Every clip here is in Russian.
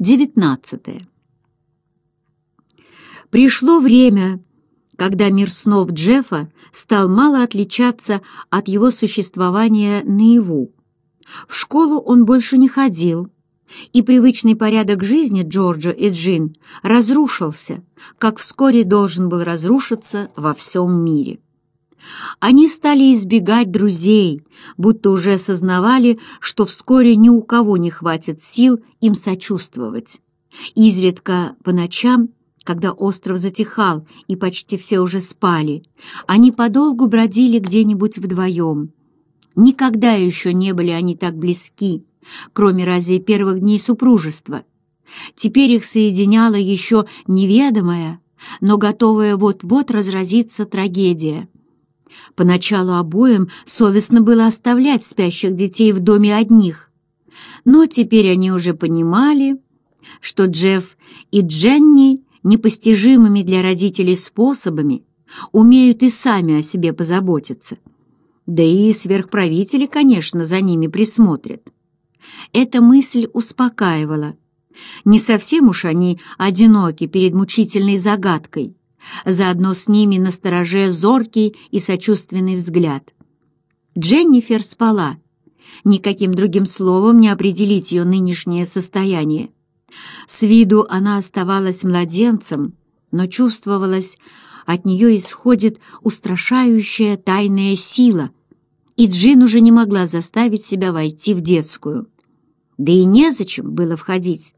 19. Пришло время, когда мир снов Джеффа стал мало отличаться от его существования наяву. В школу он больше не ходил, и привычный порядок жизни Джорджа и Джин разрушился, как вскоре должен был разрушиться во всем мире. Они стали избегать друзей, будто уже осознавали, что вскоре ни у кого не хватит сил им сочувствовать. Изредка по ночам, когда остров затихал и почти все уже спали, они подолгу бродили где-нибудь вдвоем. Никогда еще не были они так близки, кроме разве первых дней супружества. Теперь их соединяла еще неведомая, но готовая вот-вот разразиться трагедия. Поначалу обоим совестно было оставлять спящих детей в доме одних. Но теперь они уже понимали, что Джефф и Дженни непостижимыми для родителей способами умеют и сами о себе позаботиться. Да и сверхправители, конечно, за ними присмотрят. Эта мысль успокаивала. Не совсем уж они одиноки перед мучительной загадкой, Заодно с ними на стороже зоркий и сочувственный взгляд. Дженнифер спала. Никаким другим словом не определить ее нынешнее состояние. С виду она оставалась младенцем, но чувствовалось, от нее исходит устрашающая тайная сила, и Джин уже не могла заставить себя войти в детскую. Да и незачем было входить.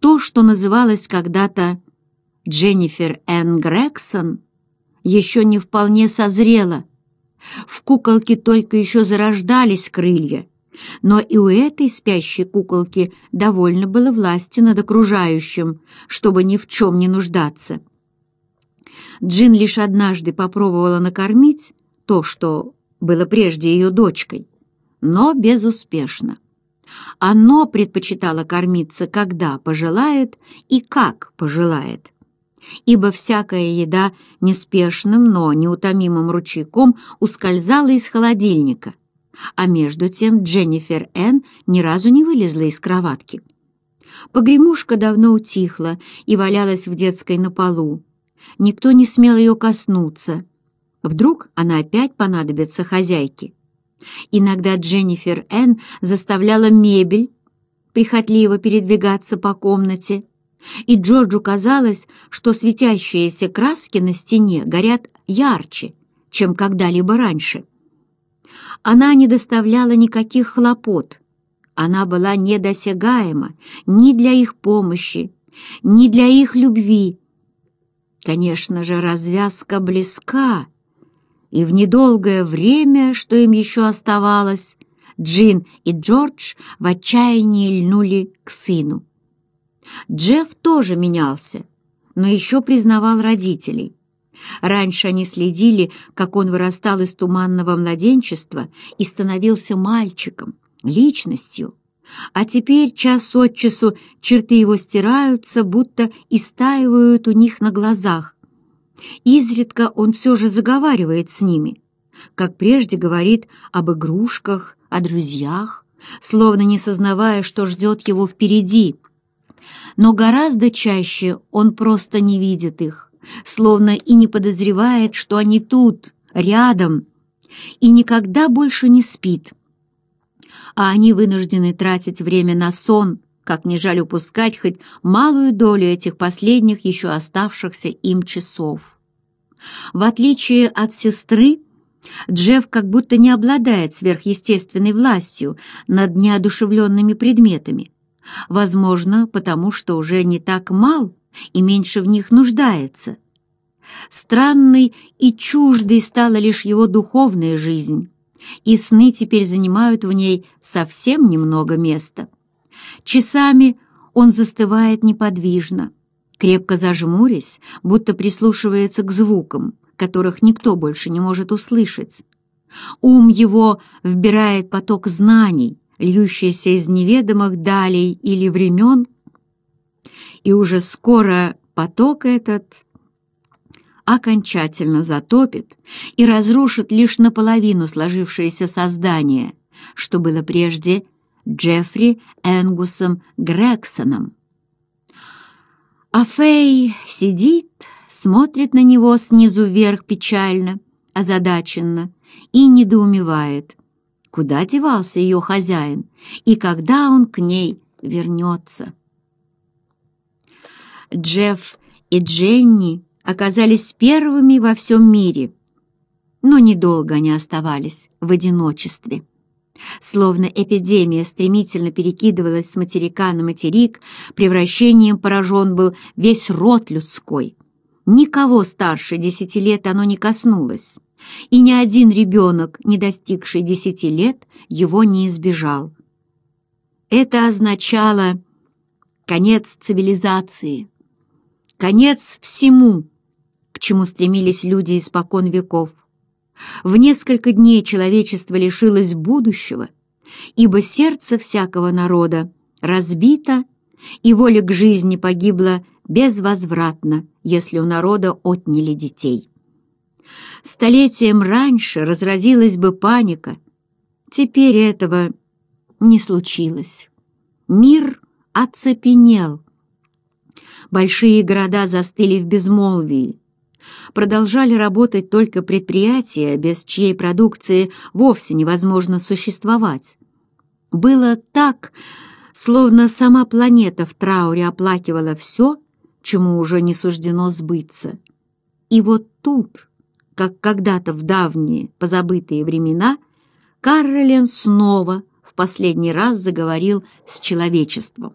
То, что называлось когда-то Дженнифер Энн Грегсон еще не вполне созрела. В куколке только еще зарождались крылья, но и у этой спящей куколки довольно было власти над окружающим, чтобы ни в чем не нуждаться. Джин лишь однажды попробовала накормить то, что было прежде ее дочкой, но безуспешно. Оно предпочитало кормиться, когда пожелает и как пожелает ибо всякая еда неспешным, но неутомимым ручейком ускользала из холодильника, а между тем Дженнифер Энн ни разу не вылезла из кроватки. Погремушка давно утихла и валялась в детской на полу. Никто не смел ее коснуться. Вдруг она опять понадобится хозяйке. Иногда Дженнифер Энн заставляла мебель прихотливо передвигаться по комнате, и Джорджу казалось, что светящиеся краски на стене горят ярче, чем когда-либо раньше. Она не доставляла никаких хлопот. Она была недосягаема ни для их помощи, ни для их любви. Конечно же, развязка близка, и в недолгое время, что им еще оставалось, Джин и Джордж в отчаянии льнули к сыну. Джефф тоже менялся, но еще признавал родителей. Раньше они следили, как он вырастал из туманного младенчества и становился мальчиком, личностью. А теперь час от часу черты его стираются, будто истаивают у них на глазах. Изредка он все же заговаривает с ними, как прежде говорит об игрушках, о друзьях, словно не сознавая, что ждет его впереди — но гораздо чаще он просто не видит их, словно и не подозревает, что они тут, рядом, и никогда больше не спит. А они вынуждены тратить время на сон, как не жаль упускать хоть малую долю этих последних еще оставшихся им часов. В отличие от сестры, Джефф как будто не обладает сверхъестественной властью над неодушевленными предметами. Возможно, потому что уже не так мал и меньше в них нуждается. Странной и чуждой стала лишь его духовная жизнь, и сны теперь занимают в ней совсем немного места. Часами он застывает неподвижно, крепко зажмурясь, будто прислушивается к звукам, которых никто больше не может услышать. Ум его вбирает поток знаний, льющийся из неведомых далей или времен, и уже скоро поток этот окончательно затопит и разрушит лишь наполовину сложившееся создание, что было прежде Джеффри Энгусом Грегсоном. А Фэй сидит, смотрит на него снизу вверх печально, озадаченно и недоумевает, куда девался ее хозяин и когда он к ней вернется. Джефф и Дженни оказались первыми во всем мире, но недолго они оставались в одиночестве. Словно эпидемия стремительно перекидывалась с материка на материк, превращением поражен был весь род людской. Никого старше десяти лет оно не коснулось и ни один ребенок, не достигший десяти лет, его не избежал. Это означало конец цивилизации, конец всему, к чему стремились люди испокон веков. В несколько дней человечество лишилось будущего, ибо сердце всякого народа разбито, и воля к жизни погибла безвозвратно, если у народа отняли детей. Столетием раньше разразилась бы паника. Теперь этого не случилось. Мир оцепенел. Большие города застыли в безмолвии. Продолжали работать только предприятия, без чьей продукции вовсе невозможно существовать. Было так, словно сама планета в трауре оплакивала все, чему уже не суждено сбыться. И вот тут как когда-то в давние позабытые времена Каролин снова в последний раз заговорил с человечеством.